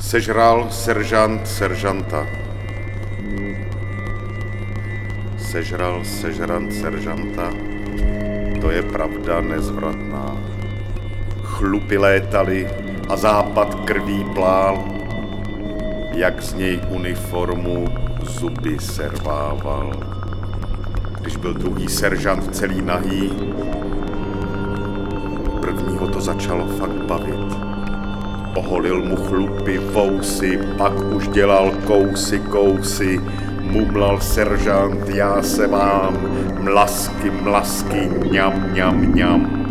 Sežral seržant seržanta. Sežral sežrant seržanta. To je pravda nezvratná. Chlupy létaly a západ krví plál, jak z něj uniformu zuby servával. Když byl druhý seržant celý nahý, prvního to začalo fakt bavit. Oholil mu chlupy, vousy, pak už dělal kousy, kousy, mumlal seržant, já se mám, mlasky, mlasky, ňam, ňam, ňam.